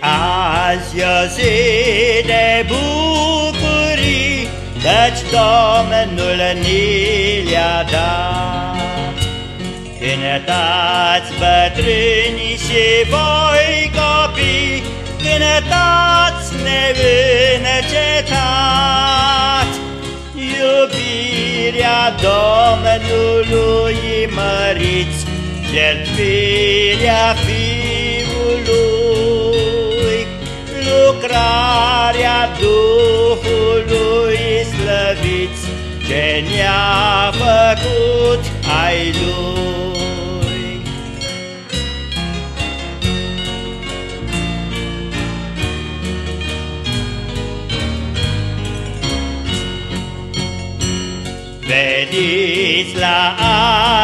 Azi o zi de bucurii, Căci Domnul ni le-a dat. Cântați bătrâni și voi copii, Cântați neîncetat, Iubirea Domnului măriți, Jertfirea Duhului slăviți, Ce ne-a făcut ai Lui. Veniți la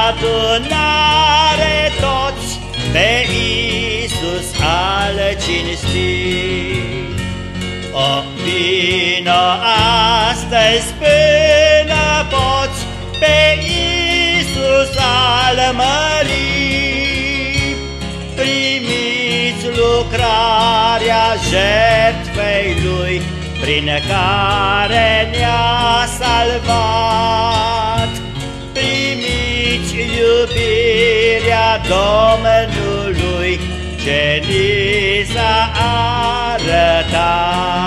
adunare toți pe Iisus al cinstit. O vino astăzi până poți pe Iisus al mărit. Primiți lucrarea jertfei Lui, prin care ne-a salvat. Primiți iubirea Domnului, ce ni s-a arătat.